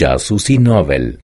Jasusi Novel.